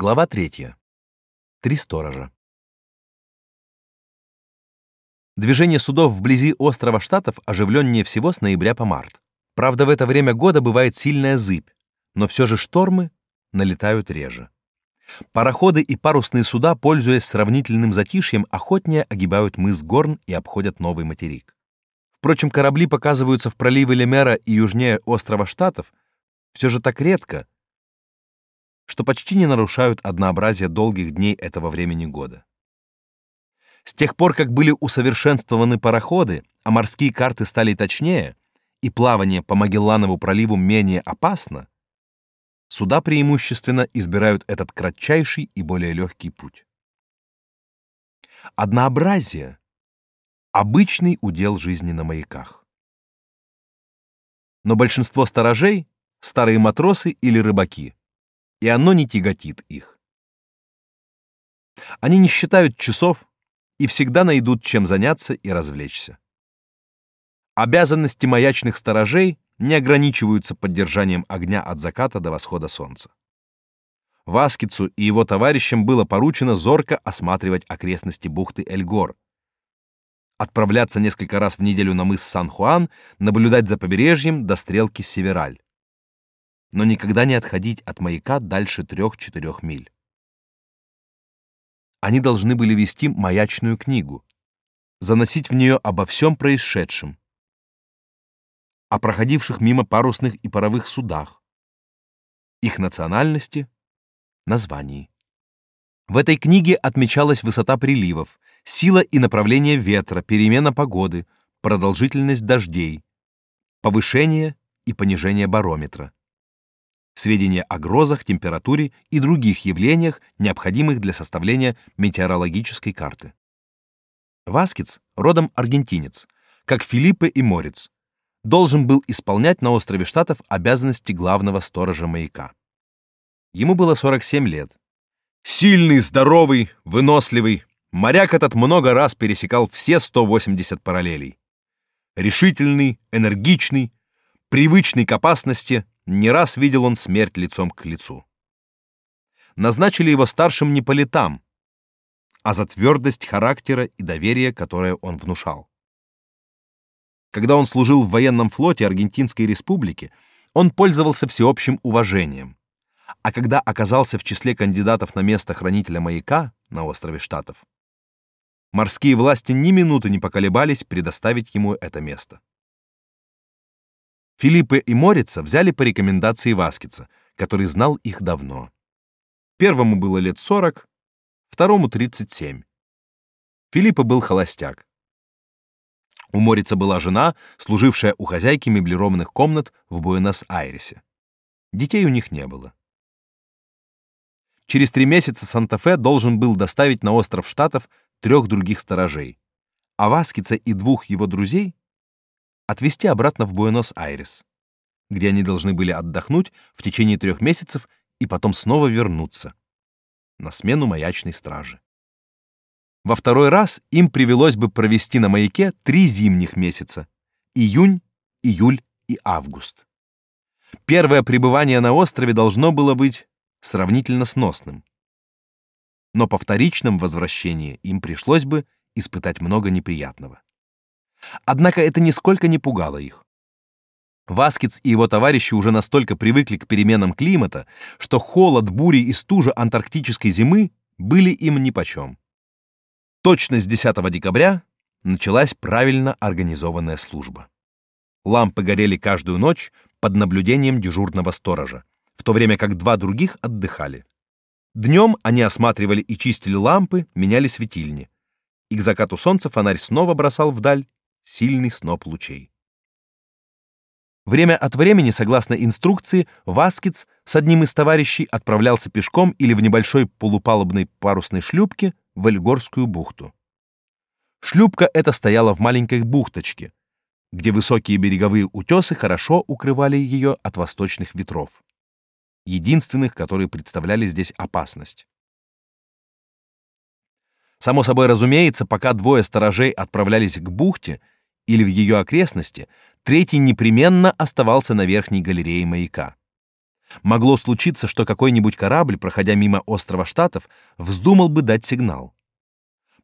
Глава третья. Три сторожа. Движение судов вблизи острова Штатов оживленнее всего с ноября по март. Правда, в это время года бывает сильная зыбь, но все же штормы налетают реже. Пароходы и парусные суда, пользуясь сравнительным затишьем, охотнее огибают мыс Горн и обходят новый материк. Впрочем, корабли показываются в проливе Лемера и южнее острова Штатов все же так редко, что почти не нарушают однообразие долгих дней этого времени года. С тех пор, как были усовершенствованы пароходы, а морские карты стали точнее, и плавание по Магелланову проливу менее опасно, суда преимущественно избирают этот кратчайший и более легкий путь. Однообразие — обычный удел жизни на маяках. Но большинство сторожей — старые матросы или рыбаки — и оно не тяготит их. Они не считают часов и всегда найдут чем заняться и развлечься. Обязанности маячных сторожей не ограничиваются поддержанием огня от заката до восхода солнца. Васкицу и его товарищам было поручено зорко осматривать окрестности бухты Эльгор, отправляться несколько раз в неделю на мыс Сан-Хуан, наблюдать за побережьем до стрелки Севераль но никогда не отходить от маяка дальше трех-четырех миль. Они должны были вести маячную книгу, заносить в нее обо всем происшедшем, о проходивших мимо парусных и паровых судах, их национальности, названии. В этой книге отмечалась высота приливов, сила и направление ветра, перемена погоды, продолжительность дождей, повышение и понижение барометра сведения о грозах, температуре и других явлениях, необходимых для составления метеорологической карты. Васкиц, родом аргентинец, как Филиппе и Морец, должен был исполнять на острове Штатов обязанности главного сторожа маяка. Ему было 47 лет. Сильный, здоровый, выносливый, моряк этот много раз пересекал все 180 параллелей. Решительный, энергичный, привычный к опасности, не раз видел он смерть лицом к лицу. Назначили его старшим не по летам, а за твердость характера и доверие, которое он внушал. Когда он служил в военном флоте Аргентинской республики, он пользовался всеобщим уважением. А когда оказался в числе кандидатов на место хранителя маяка на острове Штатов, морские власти ни минуты не поколебались предоставить ему это место. Филиппе и Морица взяли по рекомендации Васкица, который знал их давно. Первому было лет 40, второму 37. Филиппе был холостяк. У Морица была жена, служившая у хозяйки меблированных комнат в Буэнос-Айресе. Детей у них не было. Через три месяца Санта-Фе должен был доставить на остров Штатов трех других сторожей, а Васкица и двух его друзей отвезти обратно в Буэнос-Айрес, где они должны были отдохнуть в течение трех месяцев и потом снова вернуться на смену маячной стражи. Во второй раз им привелось бы провести на маяке три зимних месяца — июнь, июль и август. Первое пребывание на острове должно было быть сравнительно сносным. Но по вторичном возвращении им пришлось бы испытать много неприятного. Однако это нисколько не пугало их. Васкиц и его товарищи уже настолько привыкли к переменам климата, что холод, бури и стужа антарктической зимы были им нипочем. Точно с 10 декабря началась правильно организованная служба. Лампы горели каждую ночь под наблюдением дежурного сторожа, в то время как два других отдыхали. Днем они осматривали и чистили лампы, меняли светильни. И к закату солнца фонарь снова бросал вдаль сильный сноп лучей. Время от времени, согласно инструкции, Васкиц с одним из товарищей отправлялся пешком или в небольшой полупалубной парусной шлюпке в Эльгорскую бухту. Шлюпка эта стояла в маленькой бухточке, где высокие береговые утесы хорошо укрывали ее от восточных ветров, единственных, которые представляли здесь опасность. Само собой разумеется, пока двое сторожей отправлялись к бухте или в ее окрестности, третий непременно оставался на верхней галерее маяка. Могло случиться, что какой-нибудь корабль, проходя мимо острова Штатов, вздумал бы дать сигнал.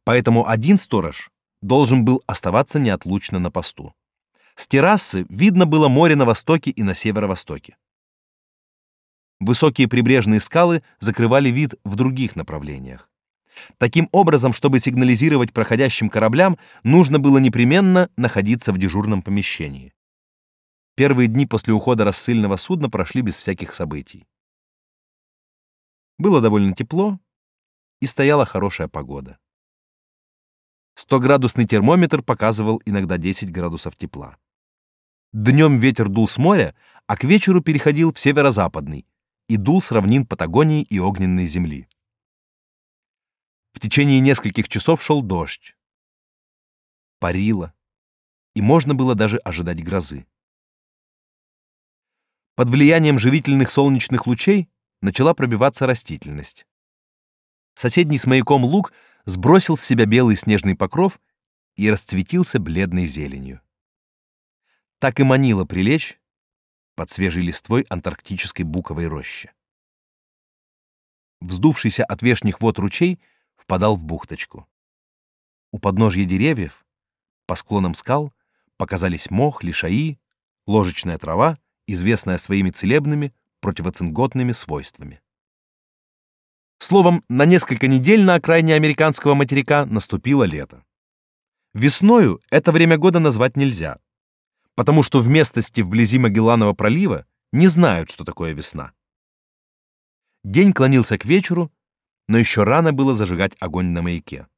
Поэтому один сторож должен был оставаться неотлучно на посту. С террасы видно было море на востоке и на северо-востоке. Высокие прибрежные скалы закрывали вид в других направлениях. Таким образом, чтобы сигнализировать проходящим кораблям, нужно было непременно находиться в дежурном помещении. Первые дни после ухода рассыльного судна прошли без всяких событий. Было довольно тепло, и стояла хорошая погода. 100-градусный термометр показывал иногда 10 градусов тепла. Днем ветер дул с моря, а к вечеру переходил в северо-западный и дул с равнин Патагонии и огненной земли. В течение нескольких часов шел дождь. Парило, и можно было даже ожидать грозы. Под влиянием живительных солнечных лучей начала пробиваться растительность. Соседний с маяком луг сбросил с себя белый снежный покров и расцветился бледной зеленью. Так и манило прилечь под свежей листвой антарктической буковой рощи. Вздувшийся от вешних вод ручей впадал в бухточку. У подножья деревьев, по склонам скал, показались мох, лишаи, ложечная трава, известная своими целебными противоцинготными свойствами. Словом, на несколько недель на окраине американского материка наступило лето. Весною это время года назвать нельзя, потому что в местности вблизи Магелланова пролива не знают, что такое весна. День клонился к вечеру, но еще рано было зажигать огонь на маяке.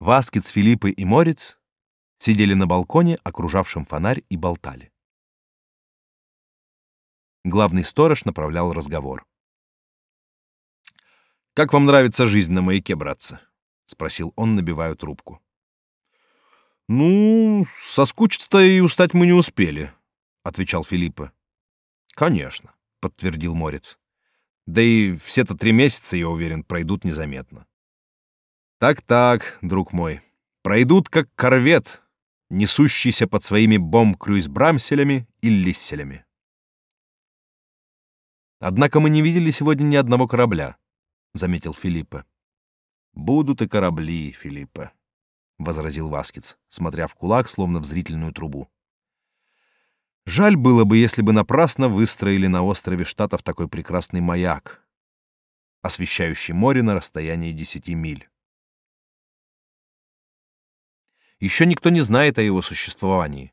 Васкиц, Филиппы и Морец сидели на балконе, окружавшем фонарь, и болтали. Главный сторож направлял разговор. «Как вам нравится жизнь на маяке, братцы?» — спросил он, набивая трубку. «Ну, соскучиться-то и устать мы не успели», — отвечал Филиппа. «Конечно», — подтвердил Морец. «Да и все-то три месяца, я уверен, пройдут незаметно». «Так-так, друг мой, пройдут как корвет, несущийся под своими бомб-крюйс-брамселями и лисселями». «Однако мы не видели сегодня ни одного корабля», — заметил Филиппа. «Будут и корабли, Филиппа», возразил Васкиц, смотря в кулак, словно в зрительную трубу. Жаль было бы, если бы напрасно выстроили на острове Штатов такой прекрасный маяк, освещающий море на расстоянии десяти миль. Еще никто не знает о его существовании,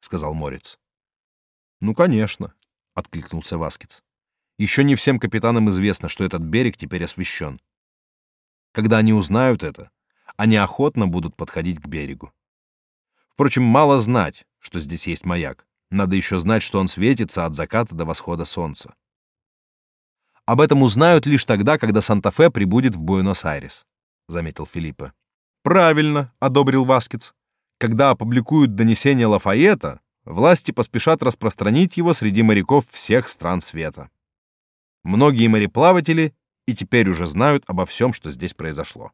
сказал Морец. Ну, конечно, откликнулся Васкиц. Еще не всем капитанам известно, что этот берег теперь освещен. Когда они узнают это, они охотно будут подходить к берегу. Впрочем, мало знать, что здесь есть маяк. Надо еще знать, что он светится от заката до восхода солнца. Об этом узнают лишь тогда, когда Санта-Фе прибудет в Буэнос-Айрес, заметил Филиппа. Правильно, одобрил Васкиц. Когда опубликуют донесение Лафайета, власти поспешат распространить его среди моряков всех стран света. Многие мореплаватели и теперь уже знают обо всем, что здесь произошло.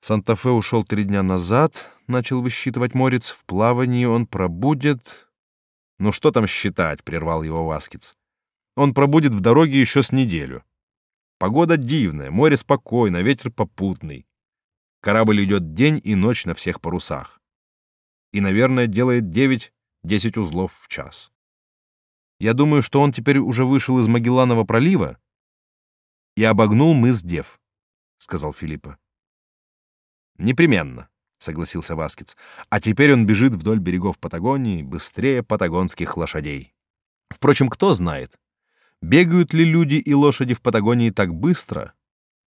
Санта-Фе ушел три дня назад, начал высчитывать Морец. В плавании он пробудет... Ну что там считать, прервал его Васкиц. Он пробудет в дороге еще с неделю. Погода дивная, море спокойно, ветер попутный. Корабль идет день и ночь на всех парусах. И, наверное, делает 9-10 узлов в час. Я думаю, что он теперь уже вышел из Магелланова пролива и обогнул мыс Дев, сказал Филиппа. Непременно, согласился Васкиц. А теперь он бежит вдоль берегов Патагонии быстрее патагонских лошадей. Впрочем, кто знает, бегают ли люди и лошади в Патагонии так быстро,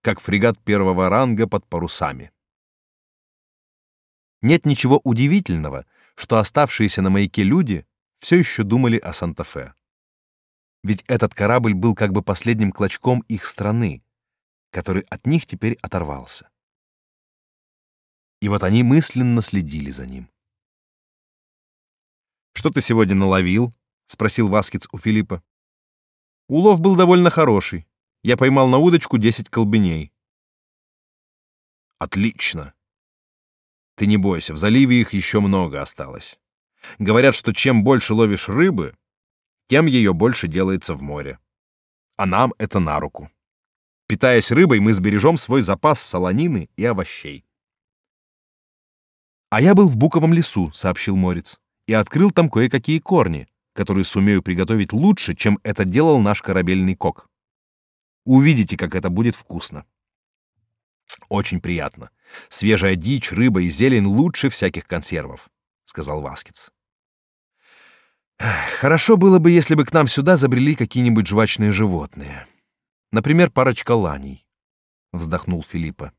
как фрегат первого ранга под парусами. Нет ничего удивительного, что оставшиеся на маяке люди все еще думали о Санта-Фе. Ведь этот корабль был как бы последним клочком их страны, который от них теперь оторвался. И вот они мысленно следили за ним. «Что ты сегодня наловил?» — спросил Васкиц у Филиппа. «Улов был довольно хороший. Я поймал на удочку десять колбеней». «Отлично!» «Ты не бойся, в заливе их еще много осталось. Говорят, что чем больше ловишь рыбы, тем ее больше делается в море. А нам это на руку. Питаясь рыбой, мы сбережем свой запас солонины и овощей. А я был в буковом лесу, сообщил Морец, и открыл там кое-какие корни, которые сумею приготовить лучше, чем это делал наш корабельный кок. Увидите, как это будет вкусно. Очень приятно. Свежая дичь, рыба и зелень лучше всяких консервов, сказал Васкиц. Хорошо было бы, если бы к нам сюда забрели какие-нибудь жвачные животные. Например, парочка ланей, вздохнул Филиппа.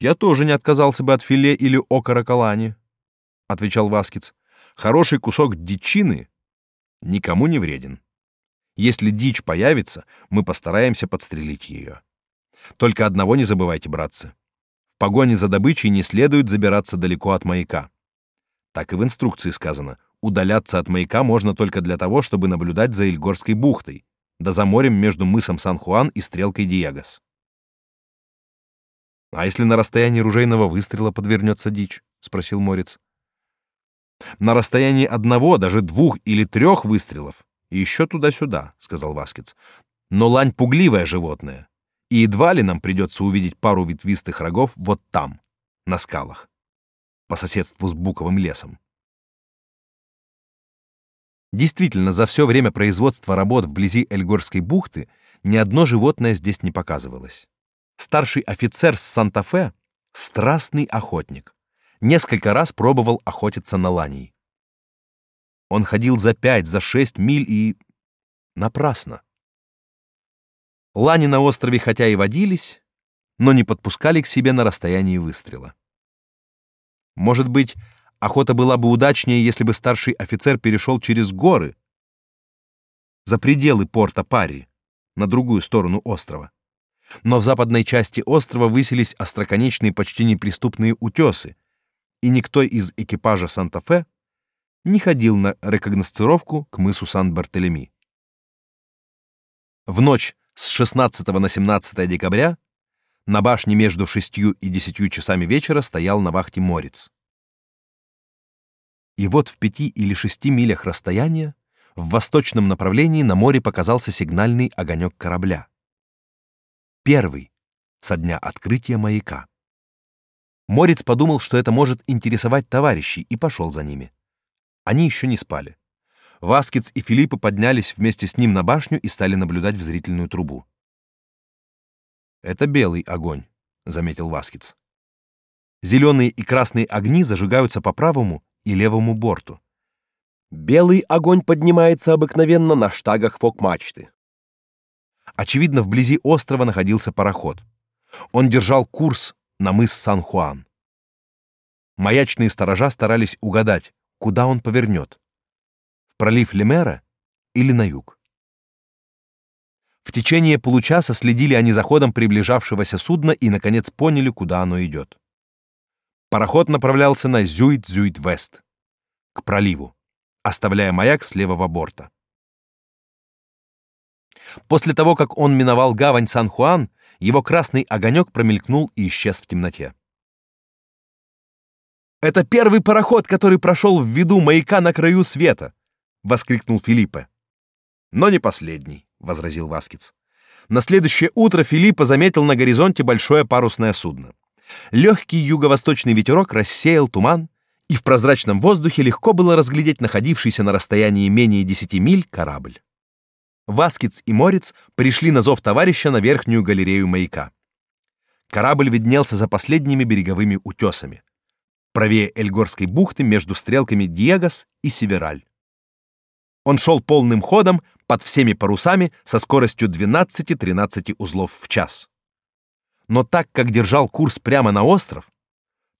Я тоже не отказался бы от филе или окорока лани, отвечал Васкиц. Хороший кусок дичины никому не вреден. Если дичь появится, мы постараемся подстрелить ее. Только одного не забывайте, братцы. В погоне за добычей не следует забираться далеко от маяка. Так и в инструкции сказано, удаляться от маяка можно только для того, чтобы наблюдать за Ильгорской бухтой, да за морем между мысом Сан-Хуан и стрелкой Диегос. А если на расстоянии ружейного выстрела подвернется дичь? спросил Морец. На расстоянии одного, даже двух или трех выстрелов. И еще туда-сюда, сказал Васкиц. Но лань пугливое животное. И едва ли нам придется увидеть пару ветвистых рогов вот там, на скалах, по соседству с буковым лесом. Действительно, за все время производства работ вблизи Эльгорской бухты ни одно животное здесь не показывалось. Старший офицер с Санта-Фе, страстный охотник, несколько раз пробовал охотиться на ланей. Он ходил за пять, за шесть миль и... напрасно. Лани на острове хотя и водились, но не подпускали к себе на расстоянии выстрела. Может быть, охота была бы удачнее, если бы старший офицер перешел через горы, за пределы порта Пари, на другую сторону острова. Но в западной части острова высились остроконечные почти неприступные утесы, и никто из экипажа Санта-Фе не ходил на рекогносцировку к мысу Сан-Бартелеми. В ночь с 16 на 17 декабря на башне между шестью и десятью часами вечера стоял на вахте Морец. И вот в пяти или шести милях расстояния в восточном направлении на море показался сигнальный огонек корабля. Первый со дня открытия маяка. Морец подумал, что это может интересовать товарищей, и пошел за ними. Они еще не спали. Васкиц и Филиппа поднялись вместе с ним на башню и стали наблюдать в зрительную трубу. «Это белый огонь», — заметил Васкиц. «Зеленые и красные огни зажигаются по правому и левому борту. Белый огонь поднимается обыкновенно на штагах фок-мачты. Очевидно, вблизи острова находился пароход. Он держал курс на мыс Сан-Хуан. Маячные сторожа старались угадать, куда он повернет. В пролив Лемера или на юг. В течение получаса следили они за ходом приближавшегося судна и, наконец, поняли, куда оно идет. Пароход направлялся на Зюит-Зюит-Вест, к проливу, оставляя маяк с левого борта. После того, как он миновал гавань Сан-Хуан, его красный огонек промелькнул и исчез в темноте. «Это первый пароход, который прошел в виду маяка на краю света!» — воскликнул Филиппе. «Но не последний», — возразил Васкиц. На следующее утро Филиппа заметил на горизонте большое парусное судно. Легкий юго-восточный ветерок рассеял туман, и в прозрачном воздухе легко было разглядеть находившийся на расстоянии менее десяти миль корабль. Васкиц и Морец пришли на зов товарища на верхнюю галерею маяка. Корабль виднелся за последними береговыми утесами, правее Эльгорской бухты между стрелками Диегос и Севераль. Он шел полным ходом под всеми парусами со скоростью 12-13 узлов в час. Но так как держал курс прямо на остров,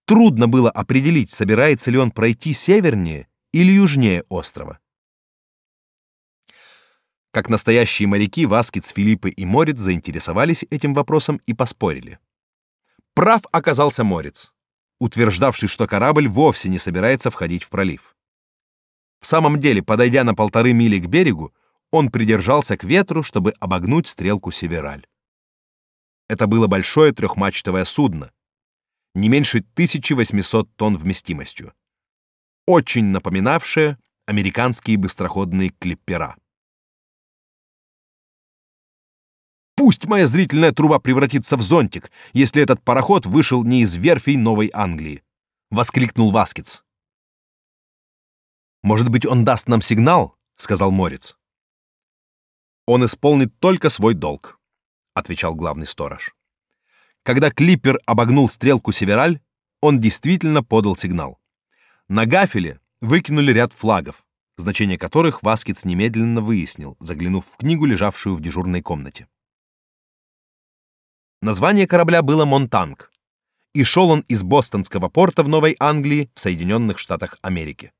трудно было определить, собирается ли он пройти севернее или южнее острова. Как настоящие моряки, Васкиц, Филиппы и Морец заинтересовались этим вопросом и поспорили. Прав оказался Морец, утверждавший, что корабль вовсе не собирается входить в пролив. В самом деле, подойдя на полторы мили к берегу, он придержался к ветру, чтобы обогнуть стрелку Севераль. Это было большое трехмачтовое судно, не меньше 1800 тонн вместимостью, очень напоминавшее американские быстроходные клиппера. Пусть моя зрительная труба превратится в зонтик, если этот пароход вышел не из верфей Новой Англии, воскликнул Васкиц. Может быть, он даст нам сигнал, сказал Морец. Он исполнит только свой долг, отвечал главный сторож. Когда клиппер обогнул стрелку Севераль, он действительно подал сигнал. На гафеле выкинули ряд флагов, значение которых Васкиц немедленно выяснил, заглянув в книгу, лежавшую в дежурной комнате. Название корабля было «Монтанг», и шел он из бостонского порта в Новой Англии в Соединенных Штатах Америки.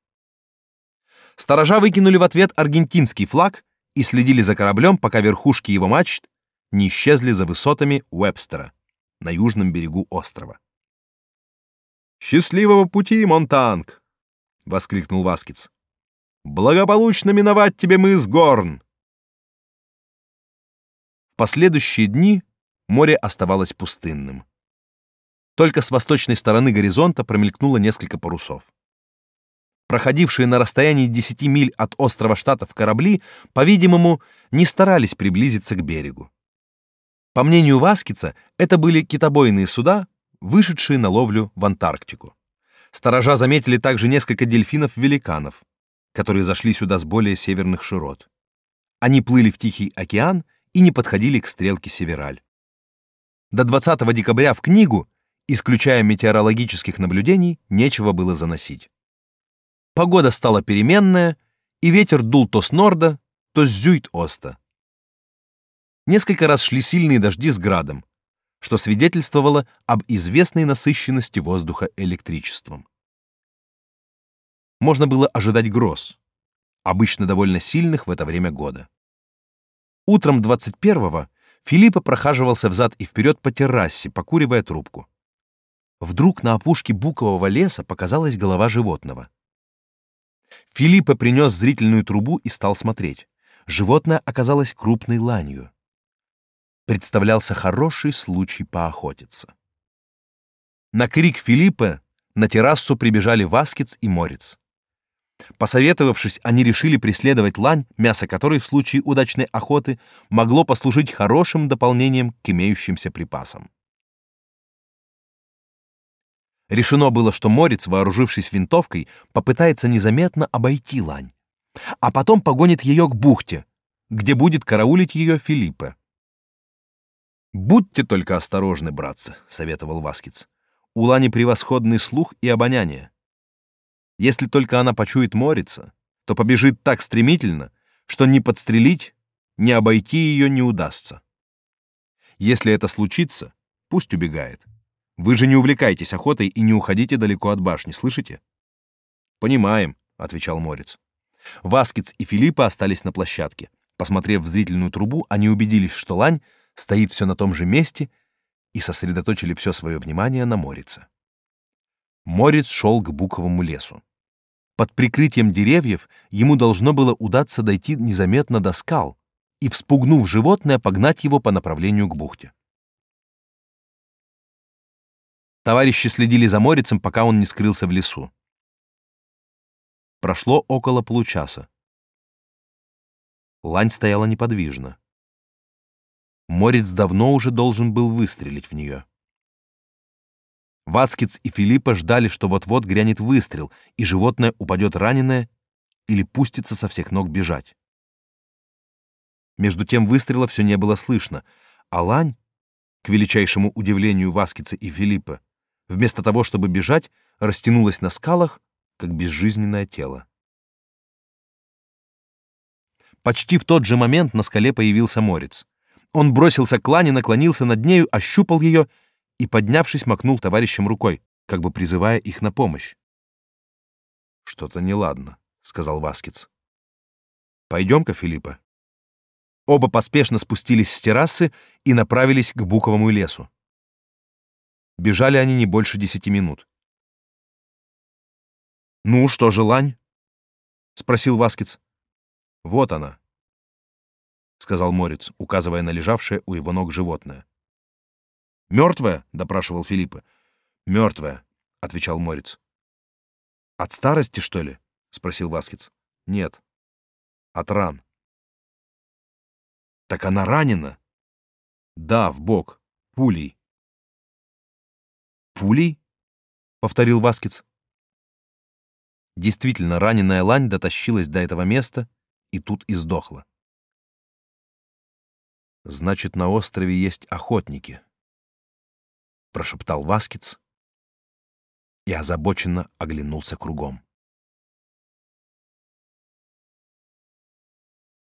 Сторожа выкинули в ответ аргентинский флаг и следили за кораблем, пока верхушки его мачт не исчезли за высотами Уэбстера на южном берегу острова. «Счастливого пути, Монтанг!» — воскликнул Васкиц. «Благополучно миновать тебе мыс Горн!» В последующие дни море оставалось пустынным. Только с восточной стороны горизонта промелькнуло несколько парусов. Проходившие на расстоянии 10 миль от острова Штатов корабли, по-видимому, не старались приблизиться к берегу. По мнению Васкица, это были китобойные суда, вышедшие на ловлю в Антарктику. Сторожа заметили также несколько дельфинов-великанов, которые зашли сюда с более северных широт. Они плыли в Тихий океан и не подходили к стрелке Севераль. До 20 декабря в книгу, исключая метеорологических наблюдений, нечего было заносить. Погода стала переменная, и ветер дул то с норда, то с зюйт-оста. Несколько раз шли сильные дожди с градом, что свидетельствовало об известной насыщенности воздуха электричеством. Можно было ожидать гроз, обычно довольно сильных в это время года. Утром 21-го Филиппа прохаживался взад и вперед по террасе, покуривая трубку. Вдруг на опушке букового леса показалась голова животного. Филиппа принес зрительную трубу и стал смотреть. Животное оказалось крупной ланью. Представлялся хороший случай поохотиться. На крик Филиппа на террасу прибежали Васкиц и Морец. Посоветовавшись, они решили преследовать лань, мясо которой в случае удачной охоты могло послужить хорошим дополнением к имеющимся припасам. Решено было, что Морец, вооружившись винтовкой, попытается незаметно обойти лань, а потом погонит ее к бухте, где будет караулить ее Филиппе. «Будьте только осторожны, братцы», — советовал Васкиц. «У лани превосходный слух и обоняние. Если только она почует морица, то побежит так стремительно, что ни подстрелить, ни обойти ее не удастся. Если это случится, пусть убегает. Вы же не увлекайтесь охотой и не уходите далеко от башни, слышите? Понимаем, отвечал Морец. Васкиц и Филиппа остались на площадке. Посмотрев в зрительную трубу, они убедились, что лань стоит все на том же месте и сосредоточили все свое внимание на Морице. Морец шел к буковому лесу. Под прикрытием деревьев ему должно было удаться дойти незаметно до скал и, вспугнув животное, погнать его по направлению к бухте. Товарищи следили за Морицем, пока он не скрылся в лесу. Прошло около получаса. Лань стояла неподвижно. Морец давно уже должен был выстрелить в нее. Васкиц и Филиппа ждали, что вот-вот грянет выстрел, и животное упадет раненое или пустится со всех ног бежать. Между тем выстрела все не было слышно, а лань, к величайшему удивлению Васкица и Филиппа, вместо того, чтобы бежать, растянулась на скалах, как безжизненное тело. Почти в тот же момент на скале появился морец. Он бросился к лане, наклонился над нею, ощупал ее и, поднявшись, макнул товарищам рукой, как бы призывая их на помощь. «Что-то неладно», — сказал Васкиц. «Пойдем-ка, Филиппа». Оба поспешно спустились с террасы и направились к буковому лесу. Бежали они не больше десяти минут. «Ну, что же, лань?» — спросил Васкиц. «Вот она», — сказал Морец, указывая на лежавшее у его ног животное. Мертвая? допрашивал Филиппа. Мертвая, отвечал Морец. От старости, что ли? спросил Васкиц. Нет. От ран. Так она ранена? Да, в бок. Пулей. Пулей? повторил Васкиц. Действительно, раненая лань дотащилась до этого места и тут и сдохла. Значит, на острове есть охотники, прошептал Васкиц и озабоченно оглянулся кругом.